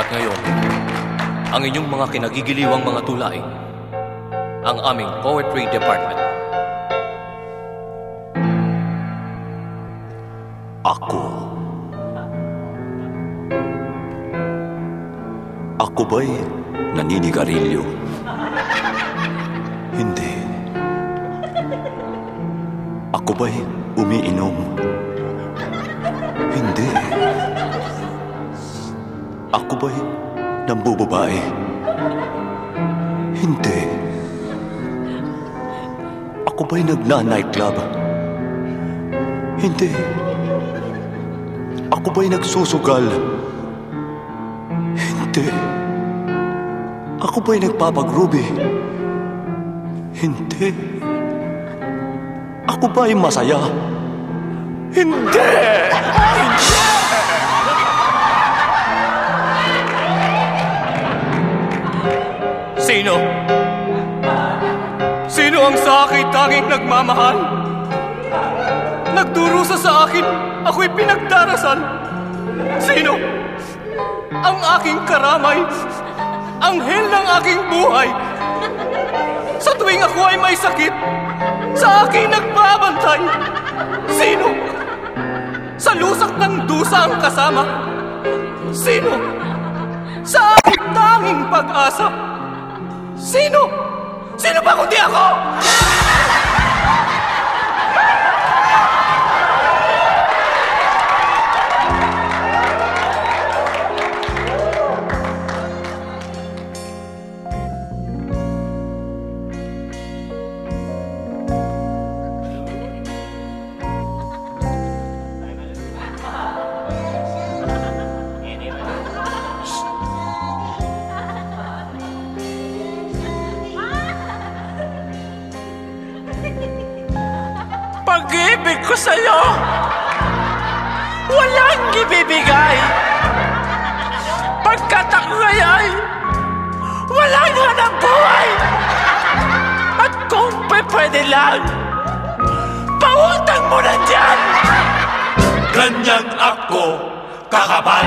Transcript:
Ngayon, ang inyong mga kinagigiliwang mga tulaing, ang aming poetry department. Ako. Ako ba'y naninigarilyo? Hindi. Ako ba'y umiinom? Hindi. Ako ba'y nambubabae? Hindi. Ako ba'y nagna-nightclub? Hindi. Ako ba'y nagsusugal? Hindi. Ako ba'y nagpapagrubi? Hindi. Ako ba'y masaya? Hindi! Sino? Sino ang sa akin tanging nagmamahal? Nagdurusa sa akin, ako'y pinagdarasal. Sino? Ang aking karamay, anghel ng aking buhay. Sa tuwing ako ay may sakit, sa akin nagbabantay. Sino? Sa lusak ng dusa ang kasama. Sino? Sa aking tanging pag-asa. Sino? Sino ba kundi ako? Pag-ibig ko sa'yo, walang ibibigay. Pagkat ako ngaya'y walang hanap buhay. At kung pwede lang, pautang mo na dyan. Ganyan ako, kakabal.